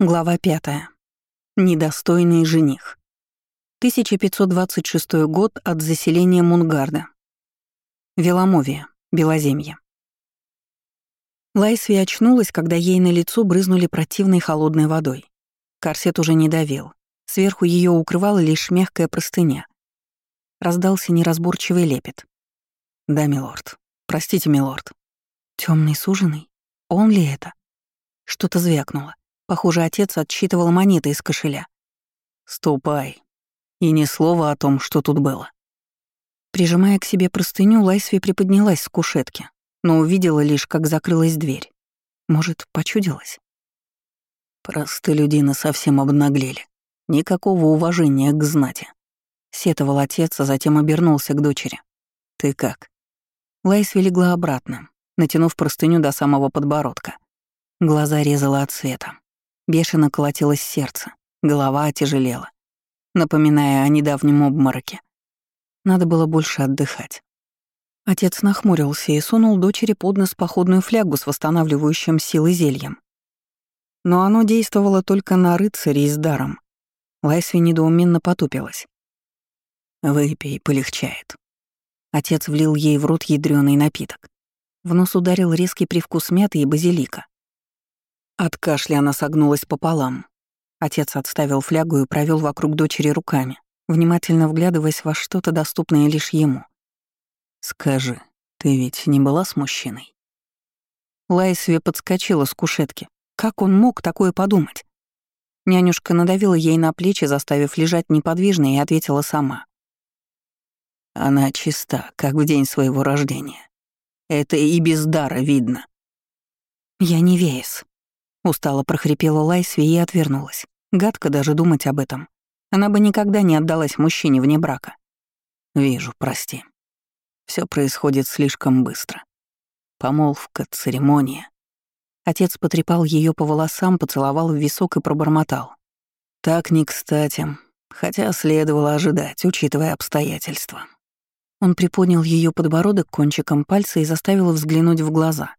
Глава 5. Недостойный жених. 1526 год от заселения Мунгарда. Веломовия, Белоземье. Лайсви очнулась, когда ей на лицо брызнули противной холодной водой. Корсет уже не давил. Сверху ее укрывала лишь мягкая простыня. Раздался неразборчивый лепет. «Да, милорд. Простите, милорд». Темный суженый? Он ли это?» Что-то звякнуло. Похоже, отец отсчитывал монеты из кошеля. «Ступай. И ни слова о том, что тут было». Прижимая к себе простыню, Лайсви приподнялась с кушетки, но увидела лишь, как закрылась дверь. Может, почудилась? Простолюдины совсем обнаглели. Никакого уважения к знати. Сетовал отец, а затем обернулся к дочери. «Ты как?» Лайсви легла обратно, натянув простыню до самого подбородка. Глаза резала от света. Бешено колотилось сердце, голова отяжелела, напоминая о недавнем обмороке. Надо было больше отдыхать. Отец нахмурился и сунул дочери под нос походную флягу с восстанавливающим силы зельем. Но оно действовало только на рыцарей с даром. Лайсви недоуменно потупилась. «Выпей, полегчает». Отец влил ей в рот ядрёный напиток. В нос ударил резкий привкус мяты и базилика. От кашля она согнулась пополам. Отец отставил флягу и провел вокруг дочери руками, внимательно вглядываясь во что-то доступное лишь ему. «Скажи, ты ведь не была с мужчиной?» Лайсве подскочила с кушетки. Как он мог такое подумать? Нянюшка надавила ей на плечи, заставив лежать неподвижно, и ответила сама. Она чиста, как в день своего рождения. Это и без дара видно. Я не Веес. Устало прохрипела Лайсви и отвернулась. Гадко даже думать об этом. Она бы никогда не отдалась мужчине вне брака. Вижу, прости. Все происходит слишком быстро. Помолвка, церемония. Отец потрепал ее по волосам, поцеловал в висок и пробормотал. Так не кстати, хотя следовало ожидать, учитывая обстоятельства. Он приподнял ее подбородок кончиком пальца и заставил взглянуть в глаза.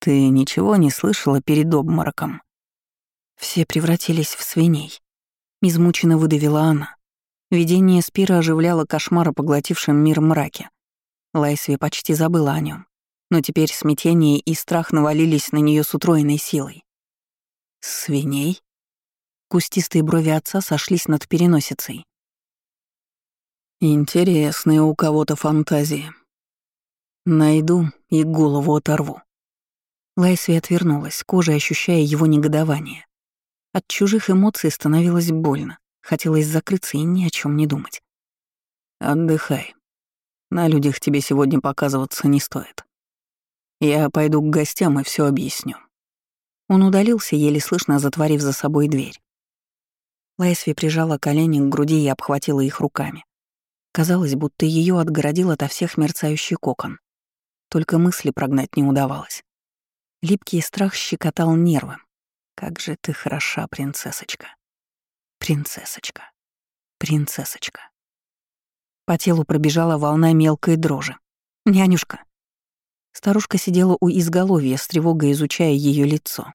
«Ты ничего не слышала перед обмороком?» Все превратились в свиней. Измученно выдавила она. Видение Спира оживляло кошмара, поглотившим мир мраке. Лайсви почти забыла о нем, но теперь смятение и страх навалились на нее с утроенной силой. «Свиней?» Кустистые брови отца сошлись над переносицей. «Интересные у кого-то фантазии. Найду и голову оторву». Лайсви отвернулась, кожей ощущая его негодование. От чужих эмоций становилось больно. Хотелось закрыться и ни о чем не думать. «Отдыхай. На людях тебе сегодня показываться не стоит. Я пойду к гостям и все объясню». Он удалился, еле слышно затворив за собой дверь. Лайсви прижала колени к груди и обхватила их руками. Казалось, будто ее отгородил ото всех мерцающий кокон. Только мысли прогнать не удавалось. Липкий страх щекотал нервы. Как же ты хороша, принцессочка. Принцессочка. Принцессочка. По телу пробежала волна мелкой дрожи. «Нянюшка». Старушка сидела у изголовья, с тревогой изучая ее лицо.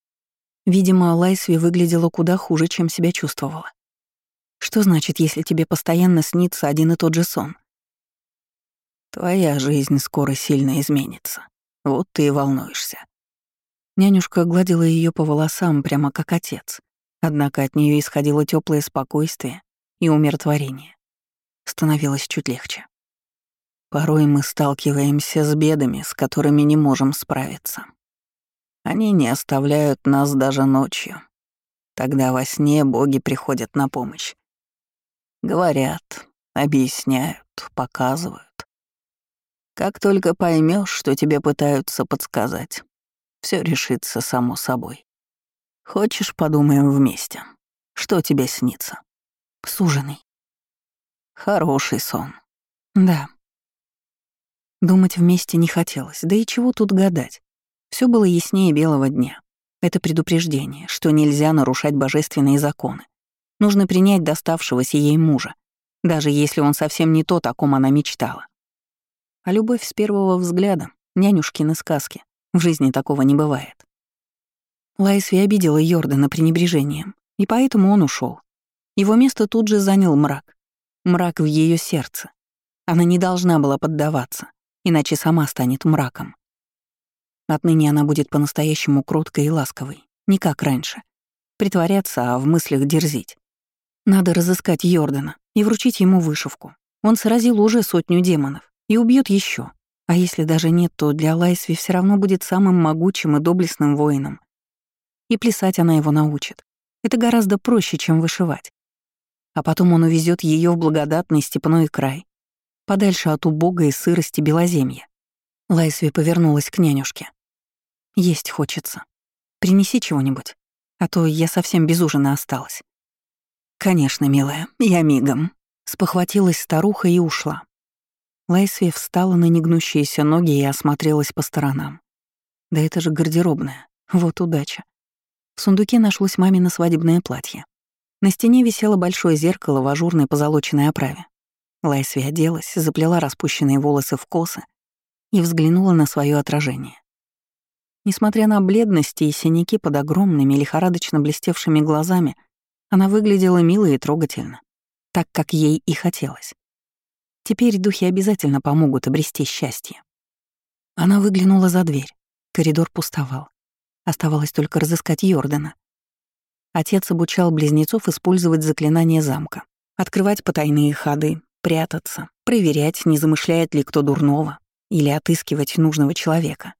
Видимо, Лайсви выглядела куда хуже, чем себя чувствовала. Что значит, если тебе постоянно снится один и тот же сон? Твоя жизнь скоро сильно изменится. Вот ты и волнуешься. Нянюшка гладила ее по волосам, прямо как отец. Однако от нее исходило теплое спокойствие и умиротворение. Становилось чуть легче. Порой мы сталкиваемся с бедами, с которыми не можем справиться. Они не оставляют нас даже ночью. Тогда во сне боги приходят на помощь. Говорят, объясняют, показывают. Как только поймешь, что тебе пытаются подсказать, все решится само собой. Хочешь, подумаем вместе? Что тебе снится? Суженый. Хороший сон. Да. Думать вместе не хотелось, да и чего тут гадать. Все было яснее белого дня. Это предупреждение, что нельзя нарушать божественные законы. Нужно принять доставшегося ей мужа, даже если он совсем не тот, о ком она мечтала. А любовь с первого взгляда — нянюшкины сказки. В жизни такого не бывает. Лайсви обидела Йордана пренебрежением, и поэтому он ушел. Его место тут же занял мрак. Мрак в ее сердце. Она не должна была поддаваться, иначе сама станет мраком. Отныне она будет по-настоящему кроткой и ласковой, не как раньше. Притворяться, а в мыслях дерзить. Надо разыскать Йордана и вручить ему вышивку. Он сразил уже сотню демонов и убьет еще. А если даже нет, то для Лайсви все равно будет самым могучим и доблестным воином. И плясать она его научит. Это гораздо проще, чем вышивать. А потом он увезет ее в благодатный степной край, подальше от убога и сырости белоземья. Лайсви повернулась к нянюшке. «Есть хочется. Принеси чего-нибудь, а то я совсем без ужина осталась». «Конечно, милая, я мигом», — спохватилась старуха и ушла. Лайсви встала на негнущиеся ноги и осмотрелась по сторонам. Да это же гардеробная. Вот удача. В сундуке нашлось мамино свадебное платье. На стене висело большое зеркало в ажурной позолоченной оправе. Лайсви оделась, заплела распущенные волосы в косы и взглянула на свое отражение. Несмотря на бледности и синяки под огромными лихорадочно блестевшими глазами, она выглядела мило и трогательно, так, как ей и хотелось. Теперь духи обязательно помогут обрести счастье. Она выглянула за дверь. Коридор пустовал. Оставалось только разыскать Йордана. Отец обучал близнецов использовать заклинания замка, открывать потайные ходы, прятаться, проверять, не замышляет ли кто дурного, или отыскивать нужного человека.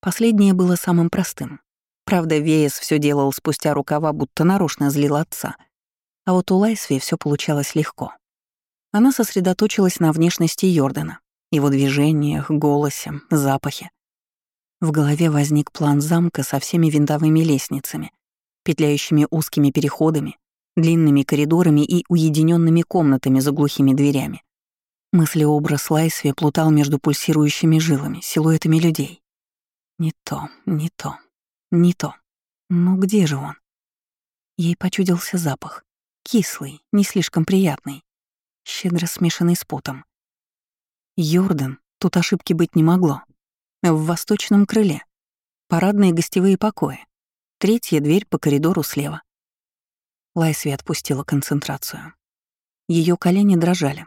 Последнее было самым простым. Правда, Веес все делал спустя рукава, будто нарочно злил отца. А вот у Лайсви все получалось легко. Она сосредоточилась на внешности Йордана, его движениях, голосе, запахе. В голове возник план замка со всеми винтовыми лестницами, петляющими узкими переходами, длинными коридорами и уединенными комнатами за глухими дверями. Мыслеобраз Лайсви плутал между пульсирующими жилами, силуэтами людей. Не то, не то, не то. Ну где же он? Ей почудился запах. Кислый, не слишком приятный, щедро смешанный с потом. Йордан, тут ошибки быть не могло. В восточном крыле. Парадные гостевые покои. Третья дверь по коридору слева. Лайсви отпустила концентрацию. Ее колени дрожали.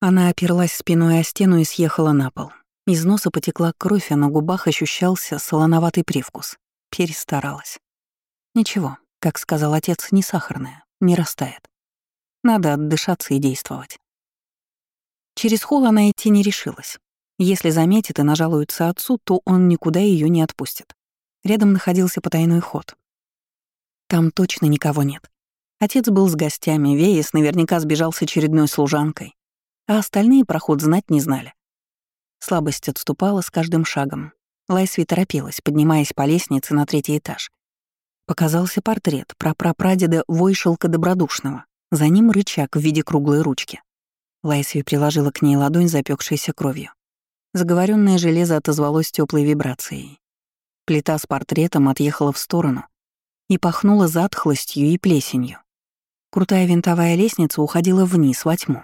Она оперлась спиной о стену и съехала на пол. Из носа потекла кровь, а на губах ощущался солоноватый привкус. Перестаралась. Ничего, как сказал отец, не сахарная, не растает. Надо отдышаться и действовать. Через холл она идти не решилась. Если заметит и нажалуется отцу, то он никуда ее не отпустит. Рядом находился потайной ход. Там точно никого нет. Отец был с гостями, Веес наверняка сбежал с очередной служанкой, а остальные проход знать не знали. Слабость отступала с каждым шагом. Лайсви торопилась, поднимаясь по лестнице на третий этаж. Показался портрет прапрапрадеда Войшелка Добродушного. За ним рычаг в виде круглой ручки. Лайсви приложила к ней ладонь, запекшейся кровью. Заговоренное железо отозвалось теплой вибрацией. Плита с портретом отъехала в сторону и пахнула затхлостью и плесенью. Крутая винтовая лестница уходила вниз, во тьму.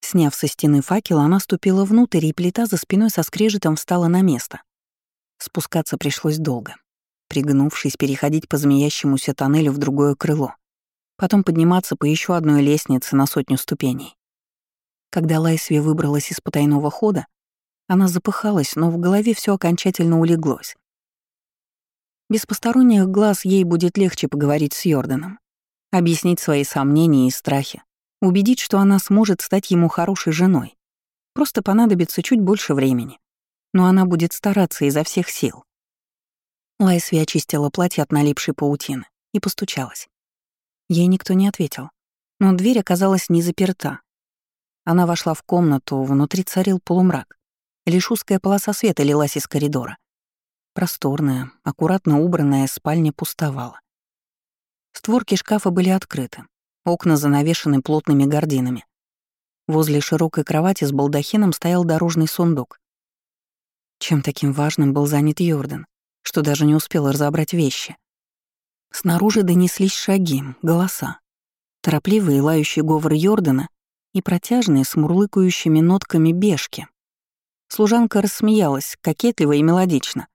Сняв со стены факел, она ступила внутрь, и плита за спиной со скрежетом встала на место. Спускаться пришлось долго. Пригнувшись, переходить по змеящемуся тоннелю в другое крыло. Потом подниматься по еще одной лестнице на сотню ступеней. Когда Лайсви выбралась из потайного хода, она запыхалась, но в голове все окончательно улеглось. Без посторонних глаз ей будет легче поговорить с Йорданом, объяснить свои сомнения и страхи, убедить, что она сможет стать ему хорошей женой. Просто понадобится чуть больше времени. Но она будет стараться изо всех сил. Лайсви очистила платье от налипшей паутины и постучалась. Ей никто не ответил, но дверь оказалась не заперта. Она вошла в комнату, внутри царил полумрак. Лишь узкая полоса света лилась из коридора. Просторная, аккуратно убранная спальня пустовала. Створки шкафа были открыты, окна занавешены плотными гардинами. Возле широкой кровати с балдахином стоял дорожный сундук. Чем таким важным был занят Йордан, что даже не успел разобрать вещи. Снаружи донеслись шаги, голоса. Торопливый и лающий говор Йордана и протяжные с мурлыкающими нотками бешки. Служанка рассмеялась, кокетливо и мелодично.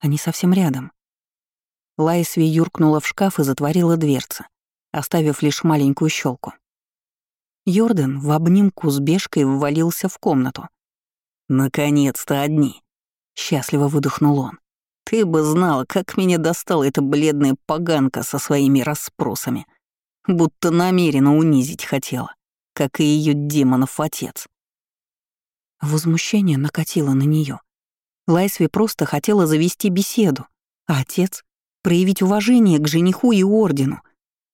Они совсем рядом. Лайсви юркнула в шкаф и затворила дверцы, оставив лишь маленькую щелку. Йордан в обнимку с бежкой ввалился в комнату. «Наконец-то одни!» — счастливо выдохнул он. «Ты бы знала, как меня достала эта бледная поганка со своими расспросами. Будто намеренно унизить хотела, как и ее демонов отец». Возмущение накатило на нее. Лайсви просто хотела завести беседу, а отец — проявить уважение к жениху и ордену.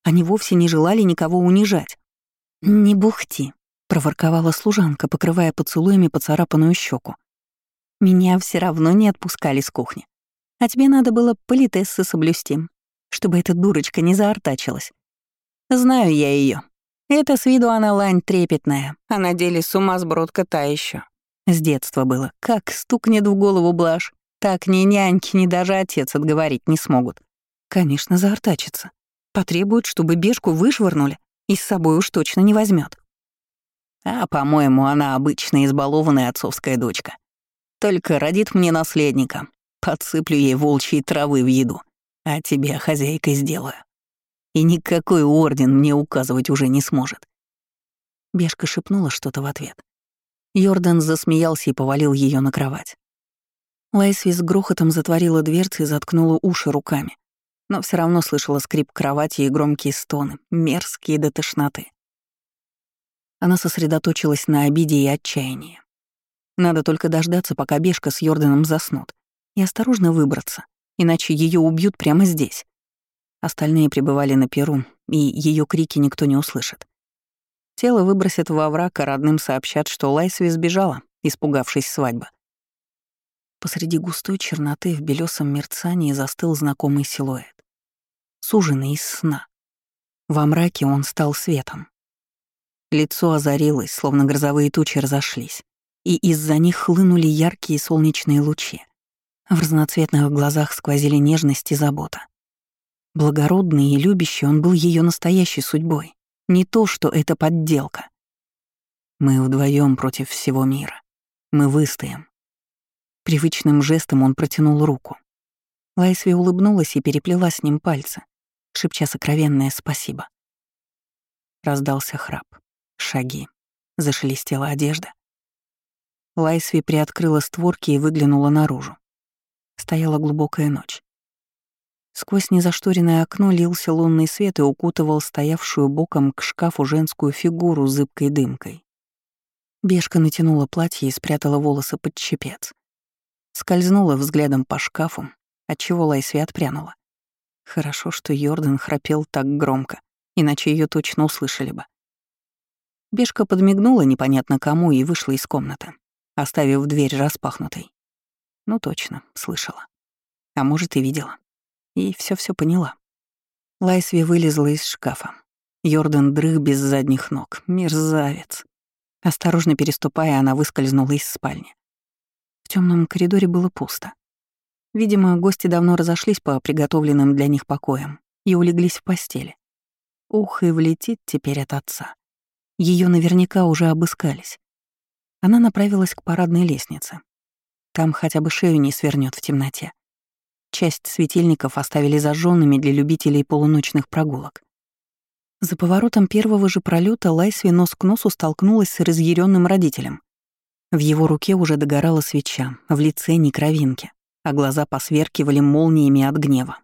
Они вовсе не желали никого унижать. «Не бухти», — проворковала служанка, покрывая поцелуями поцарапанную щеку. «Меня все равно не отпускали с кухни. А тебе надо было политессы соблюсти, чтобы эта дурочка не заортачилась. Знаю я ее. Это с виду она лань трепетная, а на деле сумасбродка та еще. С детства было. Как стукнет в голову блажь, так ни няньки, ни даже отец отговорить не смогут. Конечно, заортачится. Потребует, чтобы бежку вышвырнули, и с собой уж точно не возьмет. А, по-моему, она обычная избалованная отцовская дочка. Только родит мне наследника, подсыплю ей волчьей травы в еду, а тебя хозяйкой сделаю. И никакой орден мне указывать уже не сможет. Бешка шепнула что-то в ответ. Йордан засмеялся и повалил ее на кровать. Лайсви с грохотом затворила дверцы и заткнула уши руками, но все равно слышала скрип кровати и громкие стоны, мерзкие до тошноты. Она сосредоточилась на обиде и отчаянии. Надо только дождаться, пока Бешка с Йорданом заснут, и осторожно выбраться, иначе ее убьют прямо здесь. Остальные пребывали на перу, и ее крики никто не услышит. Тело выбросят во враг, а родным сообщат, что Лайсви сбежала, испугавшись свадьбы. Посреди густой черноты в белесом мерцании застыл знакомый силуэт. Суженный из сна. Во мраке он стал светом. Лицо озарилось, словно грозовые тучи разошлись, и из-за них хлынули яркие солнечные лучи. В разноцветных глазах сквозили нежность и забота. Благородный и любящий он был ее настоящей судьбой, не то, что это подделка. Мы вдвоем против всего мира. Мы выстоим. Привычным жестом он протянул руку. Лайсви улыбнулась и переплела с ним пальцы, шепча сокровенное спасибо. Раздался храп, шаги, зашелестела одежда. Лайсви приоткрыла створки и выглянула наружу. Стояла глубокая ночь. Сквозь незашторенное окно лился лунный свет и укутывал стоявшую боком к шкафу женскую фигуру зыбкой дымкой. Бешка натянула платье и спрятала волосы под чепец. Скользнула взглядом по шкафу, отчего Лайсви отпрянула. Хорошо, что Йордан храпел так громко, иначе ее точно услышали бы. Бешка подмигнула непонятно кому и вышла из комнаты, оставив дверь распахнутой. Ну точно, слышала. А может, и видела и все-все поняла. Лайсви вылезла из шкафа. Йордан дрых без задних ног. Мерзавец. Осторожно переступая, она выскользнула из спальни. В темном коридоре было пусто. Видимо, гости давно разошлись по приготовленным для них покоям и улеглись в постели. Ух, и влетит теперь от отца. Ее наверняка уже обыскались. Она направилась к парадной лестнице. Там хотя бы шею не свернет в темноте. Часть светильников оставили зажженными для любителей полуночных прогулок. За поворотом первого же пролета Лайсви нос к носу столкнулась с разъяренным родителем. В его руке уже догорала свеча, в лице ни кровинки, а глаза посверкивали молниями от гнева.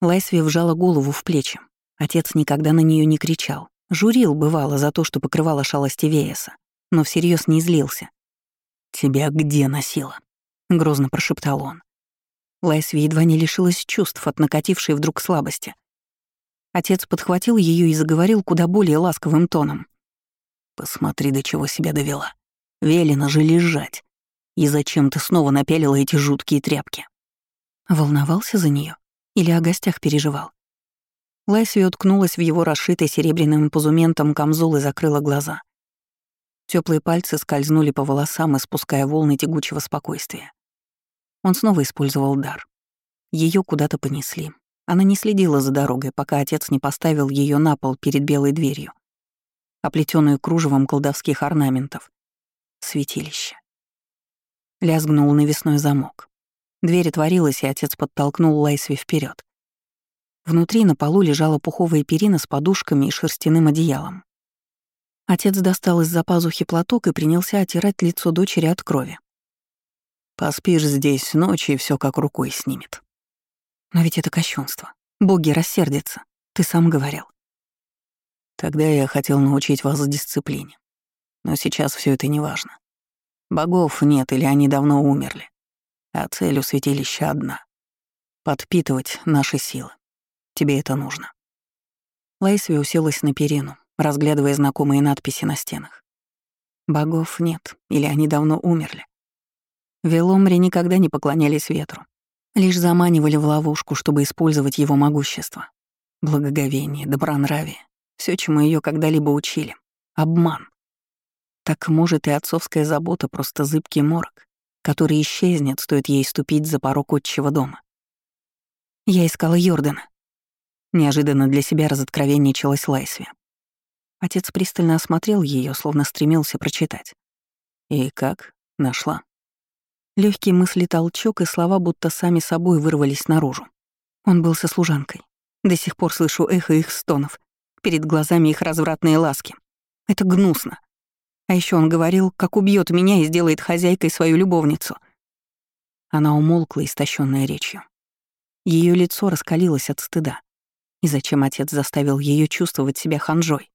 Лайсви вжала голову в плечи. Отец никогда на нее не кричал. Журил, бывало, за то, что покрывала шалости Вееса, но всерьез не злился. «Тебя где носила?» — грозно прошептал он. Лайсви едва не лишилась чувств от накатившей вдруг слабости. Отец подхватил ее и заговорил куда более ласковым тоном. «Посмотри, до чего себя довела. Велено же лежать. И зачем ты снова напялила эти жуткие тряпки?» Волновался за нее или о гостях переживал? Лайсви уткнулась в его расшитый серебряным пузументом камзол и закрыла глаза. Теплые пальцы скользнули по волосам, испуская волны тягучего спокойствия. Он снова использовал дар. Ее куда-то понесли. Она не следила за дорогой, пока отец не поставил ее на пол перед белой дверью, оплетенную кружевом колдовских орнаментов. Святилище. Лязгнул навесной замок. Дверь отворилась, и отец подтолкнул Лайсви вперед, Внутри на полу лежала пуховая перина с подушками и шерстяным одеялом. Отец достал из-за пазухи платок и принялся отирать лицо дочери от крови. «Поспишь здесь ночью, и все как рукой снимет». «Но ведь это кощунство. Боги рассердятся. Ты сам говорил». «Тогда я хотел научить вас дисциплине. Но сейчас все это не важно. Богов нет или они давно умерли. А цель у святилища одна — подпитывать наши силы. Тебе это нужно». Лайсви уселась на перину, разглядывая знакомые надписи на стенах. Богов нет, или они давно умерли. В Веломре никогда не поклонялись ветру, лишь заманивали в ловушку, чтобы использовать его могущество. Благоговение, добронравие — все, чему ее когда-либо учили. Обман. Так может и отцовская забота просто зыбкий морок, который исчезнет, стоит ей ступить за порог отчего дома. Я искала Йордана. Неожиданно для себя разоткровенничалась Лайсви. Отец пристально осмотрел ее, словно стремился прочитать. «И как? Нашла?» Легкий мысли толчок, и слова будто сами собой вырвались наружу. Он был со служанкой. До сих пор слышу эхо их стонов. Перед глазами их развратные ласки. Это гнусно. А еще он говорил, как убьет меня и сделает хозяйкой свою любовницу. Она умолкла, истощенная речью. Ее лицо раскалилось от стыда. И зачем отец заставил ее чувствовать себя ханжой?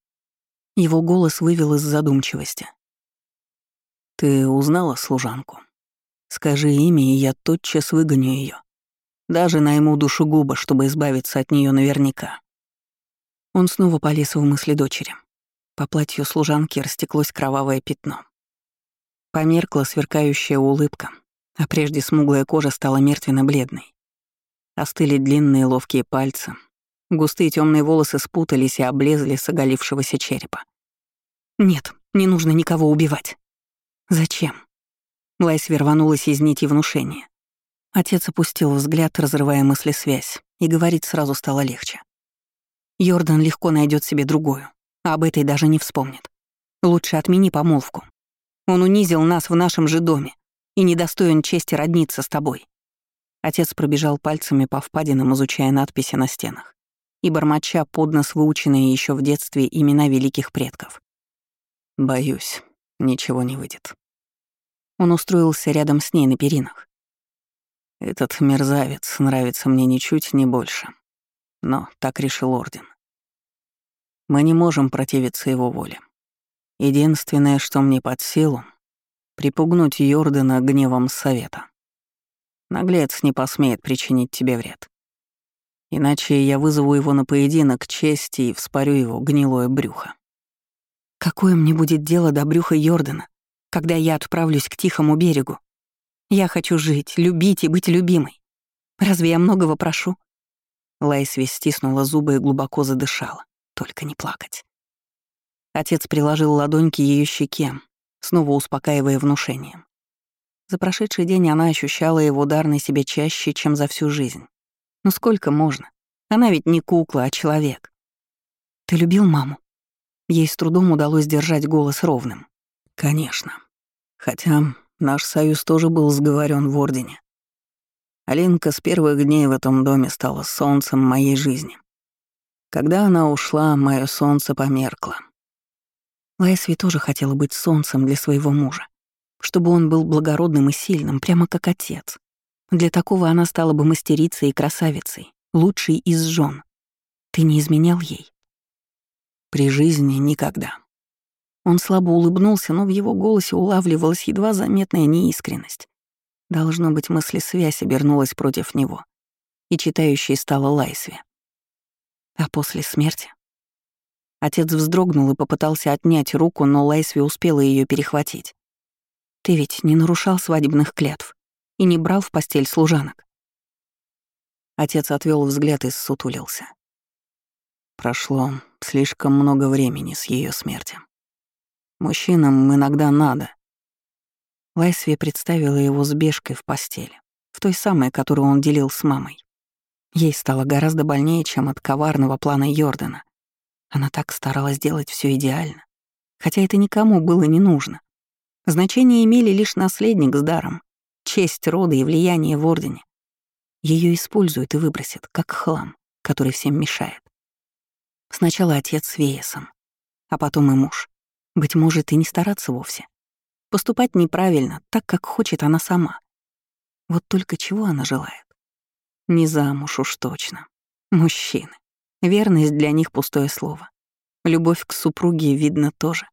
Его голос вывел из задумчивости. «Ты узнала служанку? Скажи имя, и я тотчас выгоню ее. Даже найму душегуба, чтобы избавиться от нее наверняка». Он снова полез в мысли дочери. По платью служанки растеклось кровавое пятно. Померкла сверкающая улыбка, а прежде смуглая кожа стала мертвенно-бледной. Остыли длинные ловкие пальцы, Густые темные волосы спутались и облезли с оголившегося черепа. «Нет, не нужно никого убивать». «Зачем?» Лайс верванулась из нити внушения. Отец опустил взгляд, разрывая мысли-связь, и говорить сразу стало легче. Йордан легко найдет себе другую, а об этой даже не вспомнит. Лучше отмени помолвку. Он унизил нас в нашем же доме и недостоин чести родниться с тобой. Отец пробежал пальцами по впадинам, изучая надписи на стенах и бормоча под нос выученные еще в детстве имена великих предков. «Боюсь, ничего не выйдет». Он устроился рядом с ней на перинах. «Этот мерзавец нравится мне ничуть не больше. Но так решил Орден. Мы не можем противиться его воле. Единственное, что мне под силу — припугнуть Йордана гневом Совета. Наглец не посмеет причинить тебе вред. Иначе я вызову его на поединок чести и вспорю его гнилое брюхо. Какое мне будет дело до брюха Йордана, когда я отправлюсь к тихому берегу? Я хочу жить, любить и быть любимой. Разве я многого прошу? Лайсви стиснула зубы и глубоко задышала. Только не плакать. Отец приложил ладонь к ее щеке, снова успокаивая внушением. За прошедший день она ощущала его дар на себе чаще, чем за всю жизнь. Ну сколько можно? Она ведь не кукла, а человек. Ты любил маму? Ей с трудом удалось держать голос ровным. Конечно. Хотя наш союз тоже был сговорен в Ордене. Алинка с первых дней в этом доме стала солнцем моей жизни. Когда она ушла, мое солнце померкло. Лайсви тоже хотела быть солнцем для своего мужа, чтобы он был благородным и сильным, прямо как отец. Для такого она стала бы мастерицей и красавицей, лучшей из жен. Ты не изменял ей? При жизни никогда. Он слабо улыбнулся, но в его голосе улавливалась едва заметная неискренность. Должно быть, мысли-связь обернулась против него, и читающей стала Лайсве. А после смерти? Отец вздрогнул и попытался отнять руку, но Лайсви успела ее перехватить. «Ты ведь не нарушал свадебных клятв?» И не брал в постель служанок. Отец отвел взгляд и ссутулился. Прошло слишком много времени с ее смерти. Мужчинам иногда надо. Лайсви представила его с бежкой в постели, в той самой, которую он делил с мамой. Ей стало гораздо больнее, чем от коварного плана Йордана. Она так старалась сделать все идеально, хотя это никому было не нужно. Значение имели лишь наследник с даром, честь рода и влияние в Ордене. Ее используют и выбросят, как хлам, который всем мешает. Сначала отец с Веесом, а потом и муж. Быть может, и не стараться вовсе. Поступать неправильно, так, как хочет она сама. Вот только чего она желает? Не замуж уж точно. Мужчины. Верность для них пустое слово. Любовь к супруге, видно, тоже.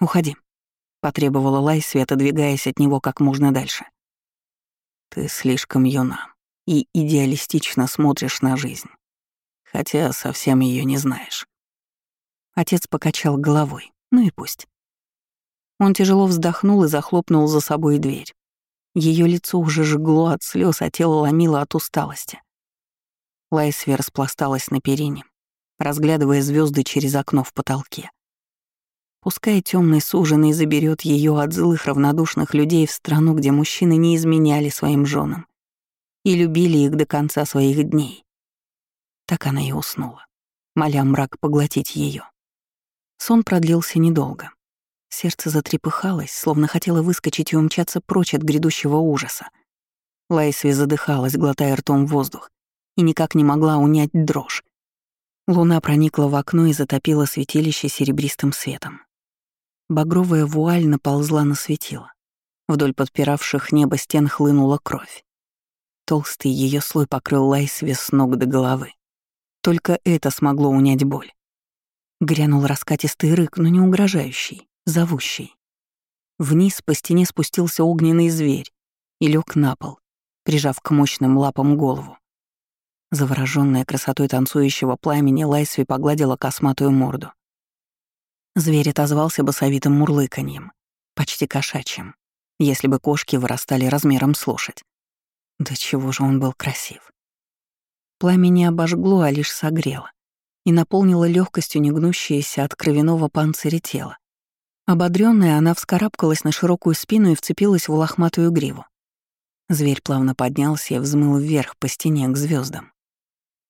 «Уходи», — потребовала Лайсви, отодвигаясь от него как можно дальше. «Ты слишком юна и идеалистично смотришь на жизнь, хотя совсем ее не знаешь». Отец покачал головой. Ну и пусть. Он тяжело вздохнул и захлопнул за собой дверь. Ее лицо уже жгло от слез, а тело ломило от усталости. Лайсви распласталась на перине, разглядывая звезды через окно в потолке. Пускай темный суженый заберет ее от злых равнодушных людей в страну, где мужчины не изменяли своим женам и любили их до конца своих дней. Так она и уснула, моля мрак поглотить ее. Сон продлился недолго. Сердце затрепыхалось, словно хотело выскочить и умчаться прочь от грядущего ужаса. Лайсви задыхалась, глотая ртом воздух, и никак не могла унять дрожь. Луна проникла в окно и затопила святилище серебристым светом. Багровая вуаль наползла на светило. Вдоль подпиравших небо стен хлынула кровь. Толстый ее слой покрыл Лайсви с ног до головы. Только это смогло унять боль. Грянул раскатистый рык, но не угрожающий, зовущий. Вниз по стене спустился огненный зверь и лег на пол, прижав к мощным лапам голову. Заворожённая красотой танцующего пламени, Лайсви погладила косматую морду. Зверь отозвался басовитым мурлыканьем, почти кошачьим, если бы кошки вырастали размером с лошадь. Да чего же он был красив. Пламя не обожгло, а лишь согрело и наполнила легкостью негнущееся от кровяного панциря тело. Ободренная, она вскарабкалась на широкую спину и вцепилась в лохматую гриву. Зверь плавно поднялся и взмыл вверх по стене к звездам.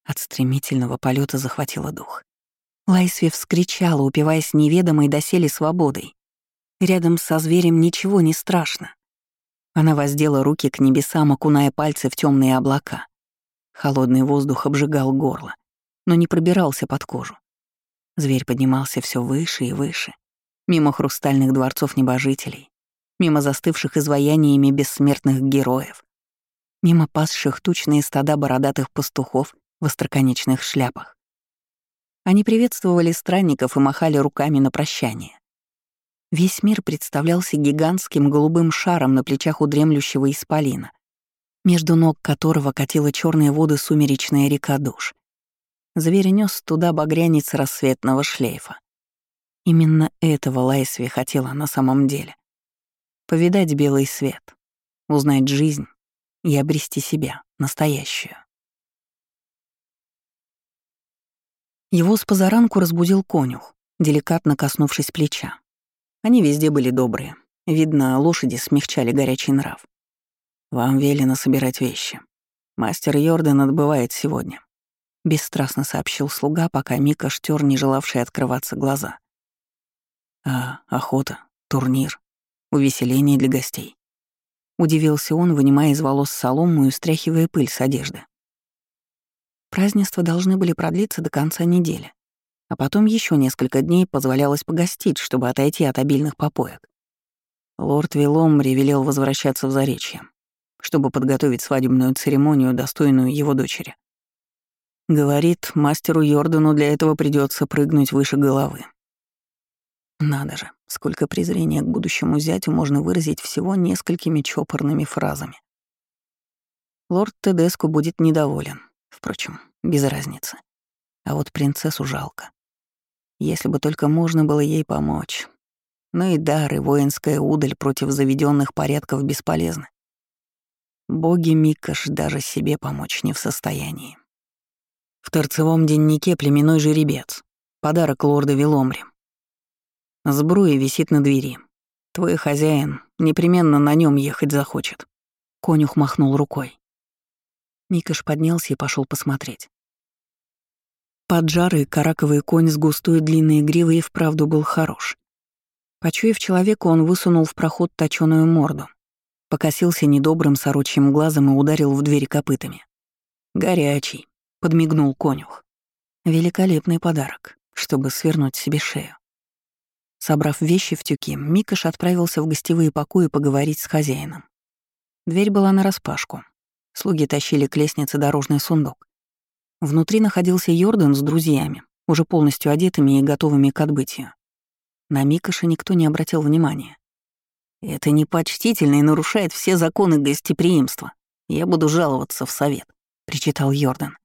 От стремительного полета захватило дух. Лайсви вскричала, упиваясь неведомой доселе свободой. Рядом со зверем ничего не страшно. Она воздела руки к небесам, окуная пальцы в темные облака. Холодный воздух обжигал горло но не пробирался под кожу. Зверь поднимался все выше и выше, мимо хрустальных дворцов небожителей, мимо застывших изваяниями бессмертных героев, мимо пасших тучные стада бородатых пастухов в остроконечных шляпах. Они приветствовали странников и махали руками на прощание. Весь мир представлялся гигантским голубым шаром на плечах у дремлющего исполина, между ног которого катила черные воды сумеречная река душ. Зверь нес туда багрянец рассветного шлейфа. Именно этого Лайсви хотела на самом деле. Повидать белый свет, узнать жизнь и обрести себя, настоящую. Его с позаранку разбудил конюх, деликатно коснувшись плеча. Они везде были добрые. Видно, лошади смягчали горячий нрав. «Вам велено собирать вещи. Мастер Йордан отбывает сегодня. — бесстрастно сообщил слуга, пока Мика штер, не желавший открываться глаза. «А, охота, турнир, увеселение для гостей». Удивился он, вынимая из волос солому и стряхивая пыль с одежды. Празднества должны были продлиться до конца недели, а потом еще несколько дней позволялось погостить, чтобы отойти от обильных попоек. Лорд Виломри велел возвращаться в Заречье, чтобы подготовить свадебную церемонию, достойную его дочери. Говорит, мастеру Йордану для этого придется прыгнуть выше головы. Надо же, сколько презрения к будущему зятю можно выразить всего несколькими чопорными фразами. Лорд Тедеску будет недоволен. Впрочем, без разницы. А вот принцессу жалко. Если бы только можно было ей помочь. Но и дары, воинская удаль против заведенных порядков бесполезны. Боги Микаш даже себе помочь не в состоянии. В торцевом деннике племенной жеребец. Подарок лорда Виломри. Сбруя висит на двери. Твой хозяин непременно на нем ехать захочет. Конюх махнул рукой. Микаш поднялся и пошел посмотреть. Поджарый караковый конь с густой длинной гривой и вправду был хорош. Почуяв человека, он высунул в проход точёную морду, покосился недобрым сорочьим глазом и ударил в дверь копытами. Горячий. подмигнул конюх. Великолепный подарок, чтобы свернуть себе шею. Собрав вещи в тюки, Микаш отправился в гостевые покои поговорить с хозяином. Дверь была нараспашку. Слуги тащили к лестнице дорожный сундук. Внутри находился Йордан с друзьями, уже полностью одетыми и готовыми к отбытию. На Микаша никто не обратил внимания. «Это непочтительно и нарушает все законы гостеприимства. Я буду жаловаться в совет», — причитал Йордан.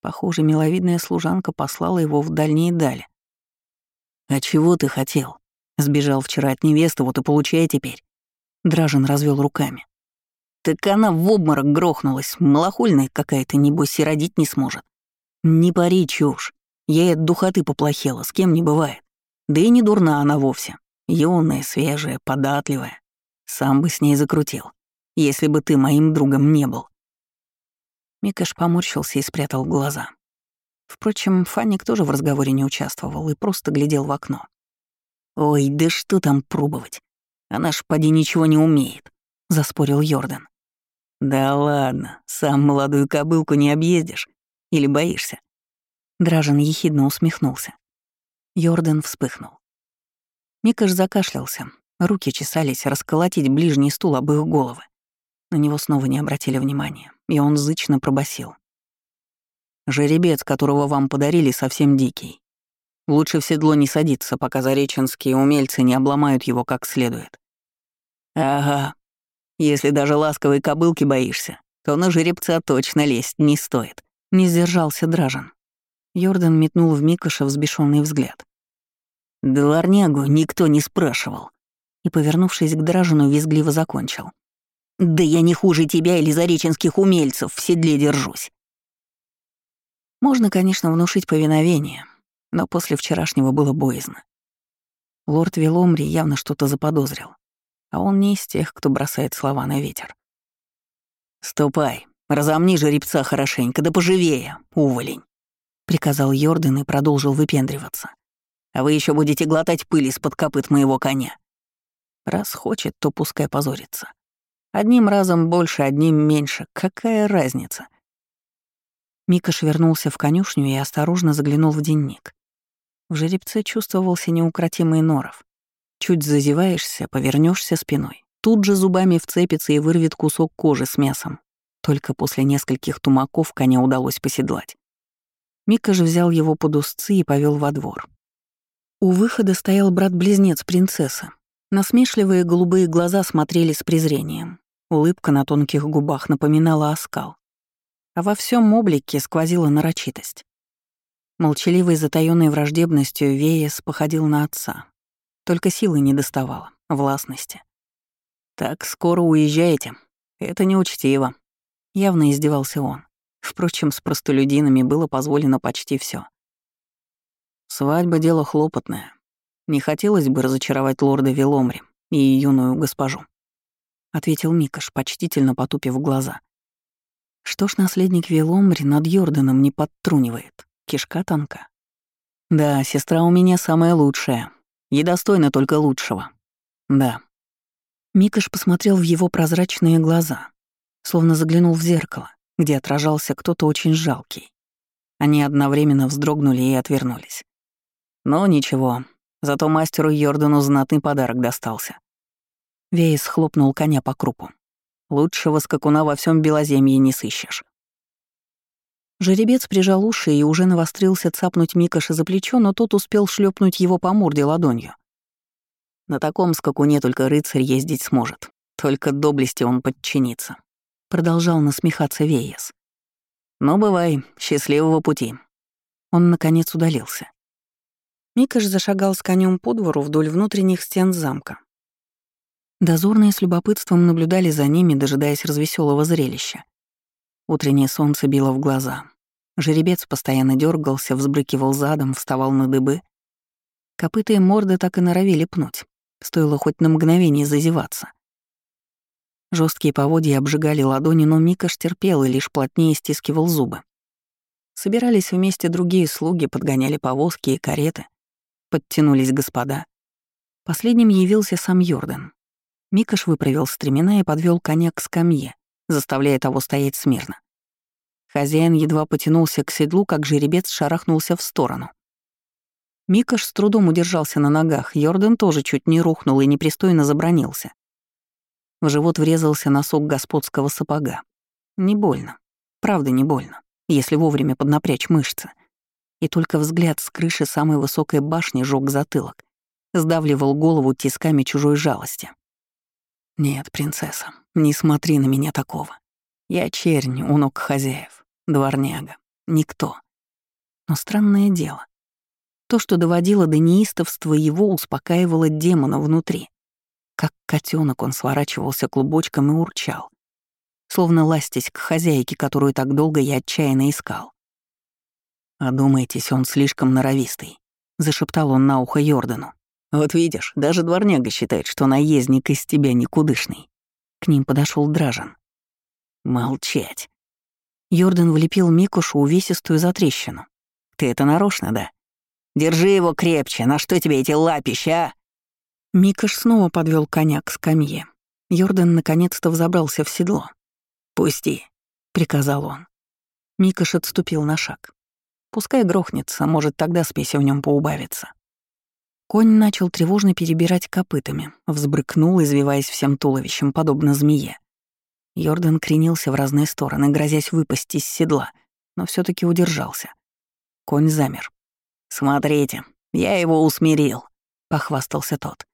Похоже, миловидная служанка послала его в дальние дали. «А чего ты хотел? Сбежал вчера от невесты, вот и получай теперь». Дражен развел руками. «Так она в обморок грохнулась, малохольная какая-то, небось, и родить не сможет. Не пари чушь. Я от духоты поплохела, с кем не бывает. Да и не дурна она вовсе. Юная, свежая, податливая. Сам бы с ней закрутил, если бы ты моим другом не был. Микаш поморщился и спрятал глаза. Впрочем, Фанник тоже в разговоре не участвовал и просто глядел в окно. «Ой, да что там пробовать? Она ж поди ничего не умеет», — заспорил Йордан. «Да ладно, сам молодую кобылку не объездишь. Или боишься?» Дражен ехидно усмехнулся. Йордан вспыхнул. Микаш закашлялся. Руки чесались расколотить ближний стул об их головы. На него снова не обратили внимания, и он зычно пробасил. «Жеребец, которого вам подарили, совсем дикий. Лучше в седло не садиться, пока зареченские умельцы не обломают его как следует». «Ага. Если даже ласковой кобылки боишься, то на жеребца точно лезть не стоит», — не сдержался Дражен. Йордан метнул в Микоша взбешенный взгляд. «Дворнягу никто не спрашивал», и, повернувшись к Дражину, визгливо закончил. Да я не хуже тебя или зареченских умельцев в седле держусь. Можно, конечно, внушить повиновение, но после вчерашнего было боязно. Лорд Виломри явно что-то заподозрил, а он не из тех, кто бросает слова на ветер. «Ступай, разомни жеребца хорошенько, да поживее, уволень», — приказал Йордан и продолжил выпендриваться. «А вы еще будете глотать пыль из-под копыт моего коня. Раз хочет, то пускай позорится. Одним разом больше, одним меньше. Какая разница? Мика швернулся в конюшню и осторожно заглянул в денник. В жеребце чувствовался неукротимый норов. Чуть зазеваешься, повернешься спиной. Тут же зубами вцепится и вырвет кусок кожи с мясом. Только после нескольких тумаков коня удалось поседлать. Мика же взял его под узцы и повел во двор. У выхода стоял брат-близнец принцессы. Насмешливые голубые глаза смотрели с презрением. Улыбка на тонких губах напоминала оскал. А во всем облике сквозила нарочитость. Молчаливой затаённой враждебностью Веес походил на отца. Только силы не доставало, властности. «Так скоро уезжаете? Это неучтиво», — явно издевался он. Впрочем, с простолюдинами было позволено почти все. Свадьба — дело хлопотное. Не хотелось бы разочаровать лорда Веломри и юную госпожу. — ответил Микаш, почтительно потупив глаза. Что ж наследник Веломри над Йорданом не подтрунивает? Кишка танка. Да, сестра у меня самая лучшая. И только лучшего. Да. Микаш посмотрел в его прозрачные глаза, словно заглянул в зеркало, где отражался кто-то очень жалкий. Они одновременно вздрогнули и отвернулись. Но ничего, зато мастеру Йордану знатный подарок достался. Вейс хлопнул коня по крупу. Лучшего скакуна во всем Белоземье не сыщешь. Жеребец прижал уши и уже навострился цапнуть Микаша за плечо, но тот успел шлепнуть его по морде ладонью. На таком скакуне только рыцарь ездить сможет. Только доблести он подчинится. Продолжал насмехаться Вейес. «Ну, бывай, счастливого пути». Он, наконец, удалился. Микаш зашагал с конем по двору вдоль внутренних стен замка, Дозорные с любопытством наблюдали за ними, дожидаясь развеселого зрелища. Утреннее солнце било в глаза. Жеребец постоянно дергался, взбрыкивал задом, вставал на дыбы. Копытые морды так и норовили пнуть. Стоило хоть на мгновение зазеваться. Жесткие поводья обжигали ладони, но Микаш терпел и лишь плотнее стискивал зубы. Собирались вместе другие слуги, подгоняли повозки и кареты. Подтянулись господа. Последним явился сам Йордан. Микаш выправил стремена и подвел коня к скамье, заставляя того стоять смирно. Хозяин едва потянулся к седлу, как жеребец шарахнулся в сторону. Микаш с трудом удержался на ногах, Йордан тоже чуть не рухнул и непристойно забронился. В живот врезался носок господского сапога. Не больно. Правда, не больно, если вовремя поднапрячь мышцы. И только взгляд с крыши самой высокой башни жёг затылок, сдавливал голову тисками чужой жалости. «Нет, принцесса, не смотри на меня такого. Я чернь у ног хозяев, дворняга, никто. Но странное дело. То, что доводило до неистовства его, успокаивало демона внутри. Как котенок он сворачивался клубочком и урчал, словно ластясь к хозяйке, которую так долго я отчаянно искал. «Одумайтесь, он слишком норовистый», — зашептал он на ухо Йордану. «Вот видишь, даже дворняга считает, что наездник из тебя никудышный». К ним подошел Дражен. «Молчать». Йордан влепил Микушу увесистую затрещину. «Ты это нарочно, да? Держи его крепче, на что тебе эти лапища, а?» Микаш снова подвел коня к скамье. Йордан наконец-то взобрался в седло. «Пусти», — приказал он. Микаш отступил на шаг. Пускай грохнется, может, тогда спеси в нем поубавится. Конь начал тревожно перебирать копытами, взбрыкнул, извиваясь всем туловищем, подобно змее. Йордан кренился в разные стороны, грозясь выпасть из седла, но все таки удержался. Конь замер. «Смотрите, я его усмирил», — похвастался тот.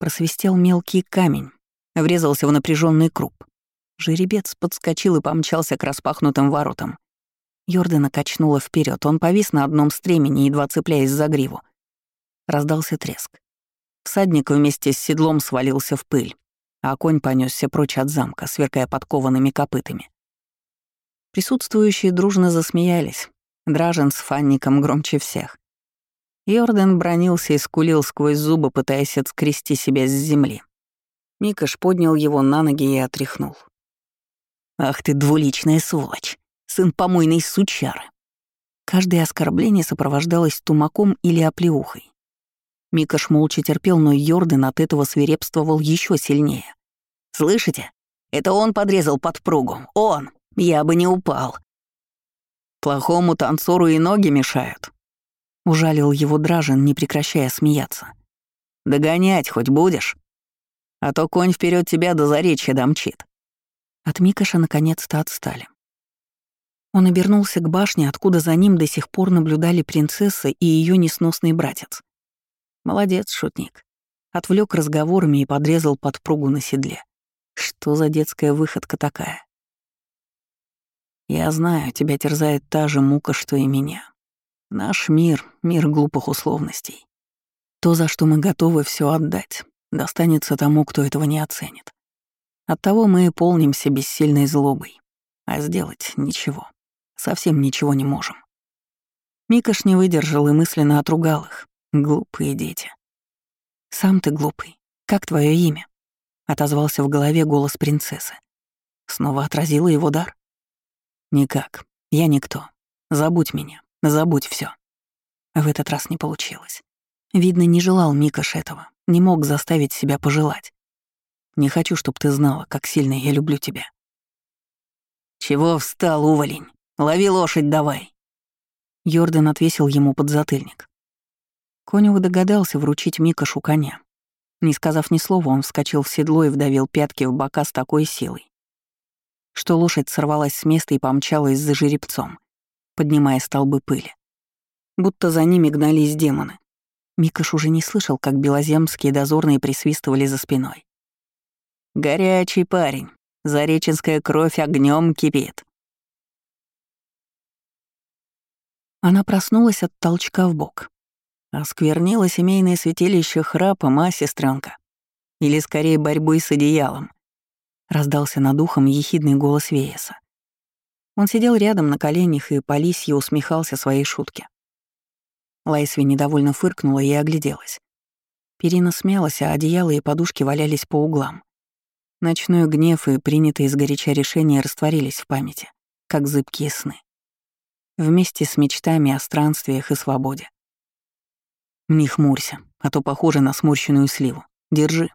Просвистел мелкий камень, врезался в напряженный круп. Жеребец подскочил и помчался к распахнутым воротам. Йордана качнула вперед, он повис на одном стремени, едва цепляясь за гриву. Раздался треск. Всадник вместе с седлом свалился в пыль, а конь понесся прочь от замка, сверкая подкованными копытами. Присутствующие дружно засмеялись, Дражен с фанником громче всех. Йордан бронился и скулил сквозь зубы, пытаясь отскрести себя с земли. Микаш поднял его на ноги и отряхнул. «Ах ты, двуличная сволочь! Сын помойной сучары!» Каждое оскорбление сопровождалось тумаком или оплеухой. Микаш молча терпел, но Йордан от этого свирепствовал еще сильнее. «Слышите? Это он подрезал подпругу. Он! Я бы не упал!» «Плохому танцору и ноги мешают», Ужалил его Дражен, не прекращая смеяться. «Догонять хоть будешь? А то конь вперед тебя до заречья домчит». От Микаша наконец-то отстали. Он обернулся к башне, откуда за ним до сих пор наблюдали принцесса и ее несносный братец. Молодец, шутник. Отвлек разговорами и подрезал подпругу на седле. Что за детская выходка такая? Я знаю, тебя терзает та же мука, что и меня. Наш мир — мир глупых условностей. То, за что мы готовы все отдать, достанется тому, кто этого не оценит. Оттого мы и полнимся бессильной злобой. А сделать ничего. Совсем ничего не можем. Микаш не выдержал и мысленно отругал их. Глупые дети. «Сам ты глупый. Как твое имя?» — отозвался в голове голос принцессы. Снова отразила его дар? «Никак. Я никто. Забудь меня. Забудь все. В этот раз не получилось. Видно, не желал Микаш этого, не мог заставить себя пожелать. Не хочу, чтобы ты знала, как сильно я люблю тебя. «Чего встал, уволень? Лови лошадь давай!» Йордан отвесил ему подзатыльник. Конюх догадался вручить Микашу коня. Не сказав ни слова, он вскочил в седло и вдавил пятки в бока с такой силой, что лошадь сорвалась с места и помчалась за жеребцом поднимая столбы пыли. Будто за ними гнались демоны. Микаш уже не слышал, как белоземские дозорные присвистывали за спиной. «Горячий парень, зареченская кровь огнем кипит». Она проснулась от толчка в бок. Осквернило семейное святилище храпом, а, сестренка? Или скорее борьбой с одеялом? Раздался над ухом ехидный голос Вееса. Он сидел рядом на коленях и по лисье усмехался своей шутке. Лайсви недовольно фыркнула и огляделась. Перина смялась, а одеяло и подушки валялись по углам. Ночной гнев и принятые сгоряча решения растворились в памяти, как зыбкие сны. Вместе с мечтами о странствиях и свободе. «Не хмурься, а то похоже на сморщенную сливу. Держи».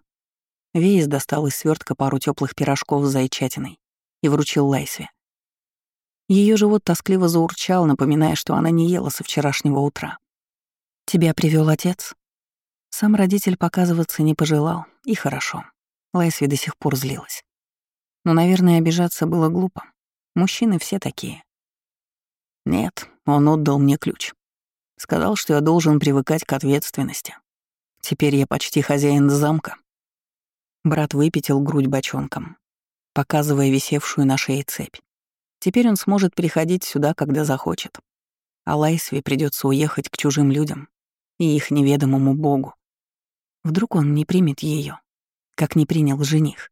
Вейс достал из свертка пару теплых пирожков с зайчатиной и вручил Лайсве. Ее живот тоскливо заурчал, напоминая, что она не ела со вчерашнего утра. «Тебя привел отец?» Сам родитель показываться не пожелал, и хорошо. Лайсви до сих пор злилась. Но, наверное, обижаться было глупо. Мужчины все такие. Нет, он отдал мне ключ. Сказал, что я должен привыкать к ответственности. Теперь я почти хозяин замка. Брат выпятил грудь бочонком, показывая висевшую на шее цепь. Теперь он сможет приходить сюда, когда захочет. А Лайсве придется уехать к чужим людям и их неведомому богу. Вдруг он не примет ее, как не принял жених.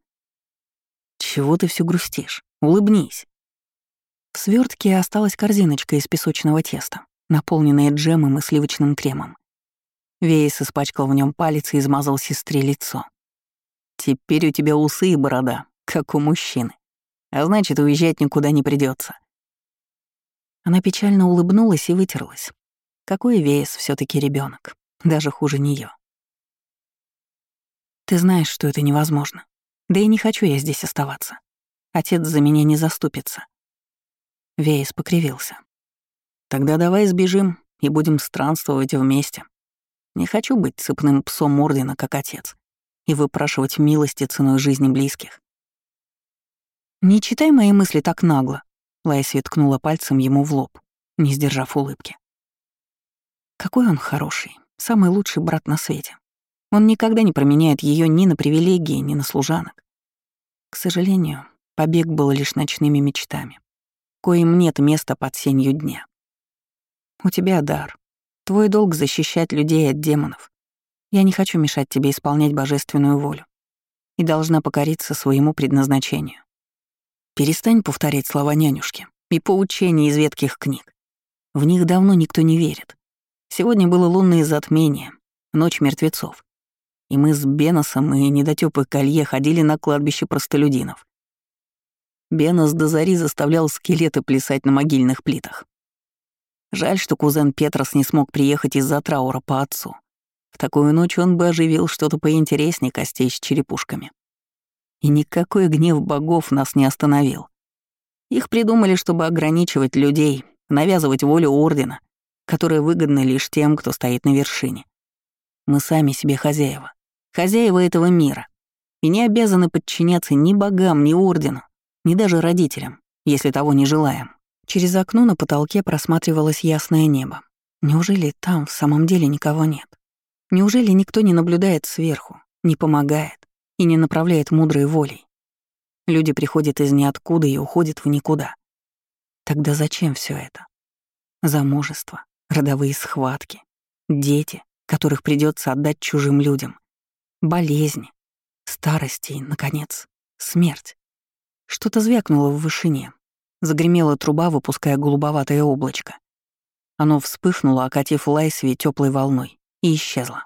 Чего ты все грустишь? Улыбнись. В свертке осталась корзиночка из песочного теста, наполненная джемом и сливочным кремом. Вейс испачкал в нем палец и измазал сестре лицо. «Теперь у тебя усы и борода, как у мужчины. А значит, уезжать никуда не придется. Она печально улыбнулась и вытерлась. Какой Вейс все таки ребенок, даже хуже нее. Ты знаешь, что это невозможно. Да и не хочу я здесь оставаться. Отец за меня не заступится. Вейс покривился. Тогда давай сбежим и будем странствовать вместе. Не хочу быть цепным псом Ордена, как отец, и выпрашивать милости ценой жизни близких. «Не читай мои мысли так нагло», — Лайси ткнула пальцем ему в лоб, не сдержав улыбки. «Какой он хороший, самый лучший брат на свете. Он никогда не променяет ее ни на привилегии, ни на служанок. К сожалению, побег был лишь ночными мечтами, коим нет места под сенью дня. У тебя дар, Твой долг — защищать людей от демонов. Я не хочу мешать тебе исполнять божественную волю и должна покориться своему предназначению. Перестань повторять слова нянюшки и поучения из ветких книг. В них давно никто не верит. Сегодня было лунное затмение, ночь мертвецов. И мы с Беносом и недотёпы Колье ходили на кладбище простолюдинов. Бенос до зари заставлял скелеты плясать на могильных плитах. Жаль, что кузен Петрос не смог приехать из-за траура по отцу. В такую ночь он бы оживил что-то поинтереснее костей с черепушками. И никакой гнев богов нас не остановил. Их придумали, чтобы ограничивать людей, навязывать волю Ордена, которая выгодна лишь тем, кто стоит на вершине. Мы сами себе хозяева, хозяева этого мира, и не обязаны подчиняться ни богам, ни Ордену, ни даже родителям, если того не желаем. Через окно на потолке просматривалось ясное небо. Неужели там в самом деле никого нет? Неужели никто не наблюдает сверху, не помогает и не направляет мудрой волей? Люди приходят из ниоткуда и уходят в никуда. Тогда зачем все это? Замужество, родовые схватки, дети, которых придется отдать чужим людям, болезни, старости и, наконец, смерть. Что-то звякнуло в вышине, Загремела труба, выпуская голубоватое облачко. Оно вспыхнуло, окатив Лайсви теплой волной, и исчезло.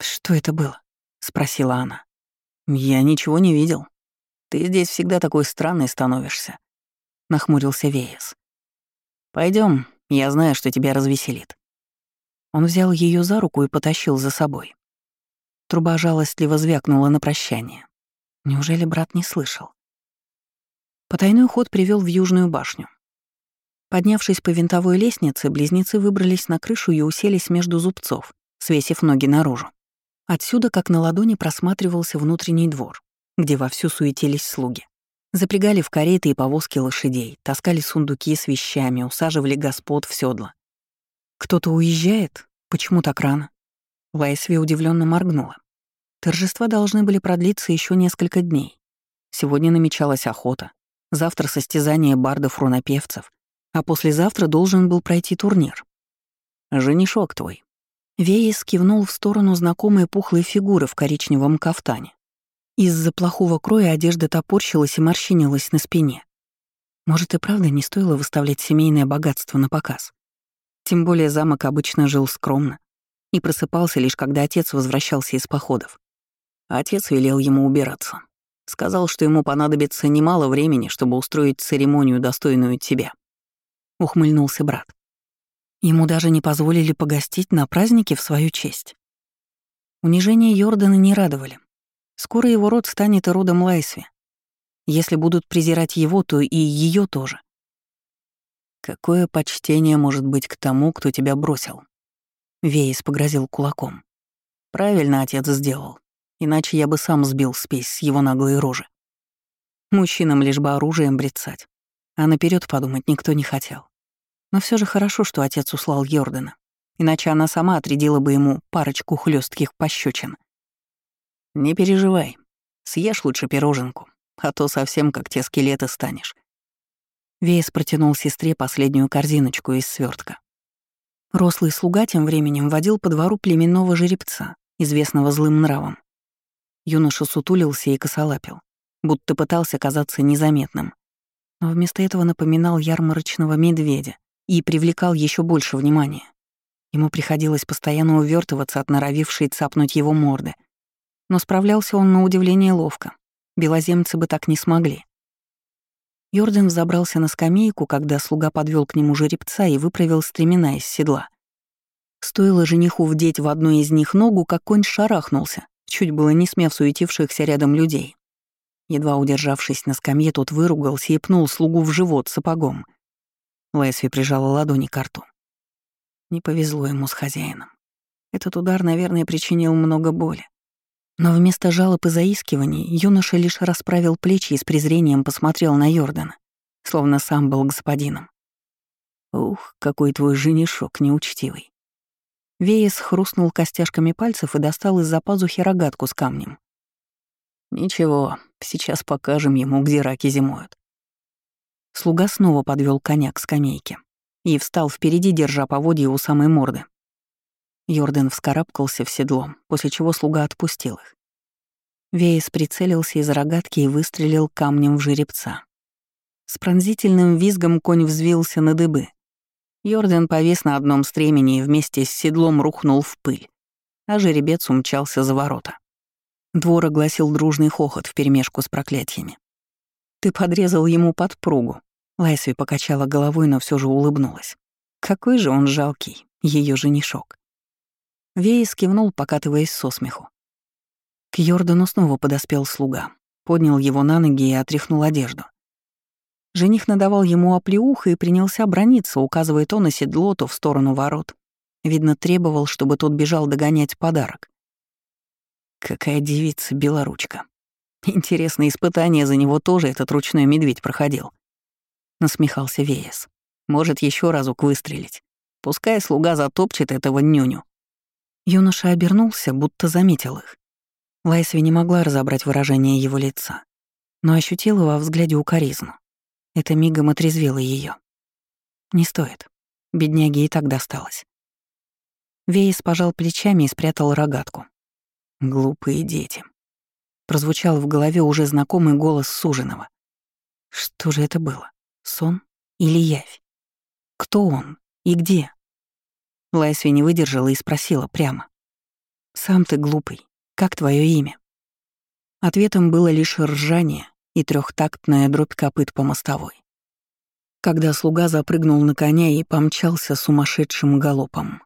«Что это было?» — спросила она. «Я ничего не видел. Ты здесь всегда такой странный становишься», — нахмурился Веяс. Пойдем, я знаю, что тебя развеселит». Он взял ее за руку и потащил за собой. Труба жалостливо звякнула на прощание. Неужели брат не слышал? Потайной ход привел в Южную башню. Поднявшись по винтовой лестнице, близнецы выбрались на крышу и уселись между зубцов, свесив ноги наружу. Отсюда, как на ладони, просматривался внутренний двор, где вовсю суетились слуги. Запрягали в кареты и повозки лошадей, таскали сундуки с вещами, усаживали господ в седла. «Кто-то уезжает? Почему так рано?» Лайсви удивленно моргнула. Торжества должны были продлиться еще несколько дней. Сегодня намечалась охота, Завтра состязание бардов-рунопевцев, а послезавтра должен был пройти турнир. «Женишок твой». Веес кивнул в сторону знакомой пухлой фигуры в коричневом кафтане. Из-за плохого кроя одежда топорщилась и морщинилась на спине. Может, и правда не стоило выставлять семейное богатство на показ. Тем более замок обычно жил скромно и просыпался лишь когда отец возвращался из походов. Отец велел ему убираться. Сказал, что ему понадобится немало времени, чтобы устроить церемонию, достойную тебя. Ухмыльнулся брат. Ему даже не позволили погостить на празднике в свою честь. Унижения Йордана не радовали. Скоро его род станет родом Лайсви. Если будут презирать его, то и ее тоже. Какое почтение может быть к тому, кто тебя бросил? Вейс погрозил кулаком. Правильно отец сделал, иначе я бы сам сбил спесь с его наглой рожи. Мужчинам лишь бы оружием брецать, а наперед подумать никто не хотел. Но все же хорошо, что отец услал Йордана, иначе она сама отрядила бы ему парочку хлестких пощечин. «Не переживай, съешь лучше пироженку, а то совсем как те скелеты станешь». Вейс протянул сестре последнюю корзиночку из свертка. Рослый слуга тем временем водил по двору племенного жеребца, известного злым нравом. Юноша сутулился и косолапил, будто пытался казаться незаметным. Но вместо этого напоминал ярмарочного медведя и привлекал еще больше внимания. Ему приходилось постоянно увертываться от норовившей цапнуть его морды. Но справлялся он на удивление ловко. Белоземцы бы так не смогли. Йордан взобрался на скамейку, когда слуга подвел к нему жеребца и выправил стремена из седла. Стоило жениху вдеть в одну из них ногу, как конь шарахнулся, чуть было не смев суетившихся рядом людей. Едва удержавшись на скамье, тот выругался и пнул слугу в живот сапогом. Лэсви прижала ладони к рту. Не повезло ему с хозяином. Этот удар, наверное, причинил много боли. Но вместо жалоб и заискиваний юноша лишь расправил плечи и с презрением посмотрел на Йордана, словно сам был господином. «Ух, какой твой женишок неучтивый!» Веес хрустнул костяшками пальцев и достал из-за пазухи рогатку с камнем. «Ничего, сейчас покажем ему, где раки зимуют». Слуга снова подвел коня к скамейке и встал впереди, держа поводья у самой морды. Йорден вскарабкался в седло, после чего слуга отпустил их. Вейс прицелился из рогатки и выстрелил камнем в жеребца. С пронзительным визгом конь взвился на дыбы. Йорден повис на одном стремени и вместе с седлом рухнул в пыль, а жеребец умчался за ворота. Двор огласил дружный хохот вперемешку с проклятиями. «Ты подрезал ему подпругу», — Лайсви покачала головой, но все же улыбнулась. «Какой же он жалкий, ее женишок». Вейс кивнул, покатываясь со смеху. К Йордану снова подоспел слуга, поднял его на ноги и отряхнул одежду. Жених надавал ему оплеуха и принялся брониться, указывая то на седло, то в сторону ворот. Видно, требовал, чтобы тот бежал догонять подарок. Какая девица белоручка. Интересное испытание за него тоже этот ручной медведь проходил. Насмехался Веес. Может, еще разок выстрелить. Пускай слуга затопчет этого нюню. Юноша обернулся, будто заметил их. Лайсви не могла разобрать выражение его лица, но ощутила во взгляде укоризну. Это мигом отрезвило ее. Не стоит. Бедняге и так досталось. Вейс пожал плечами и спрятал рогатку. «Глупые дети». Прозвучал в голове уже знакомый голос суженого. Что же это было? Сон или явь? Кто он и где? Лайсви не выдержала и спросила прямо. «Сам ты глупый. Как твое имя?» Ответом было лишь ржание и трехтактная дробь копыт по мостовой. Когда слуга запрыгнул на коня и помчался сумасшедшим галопом.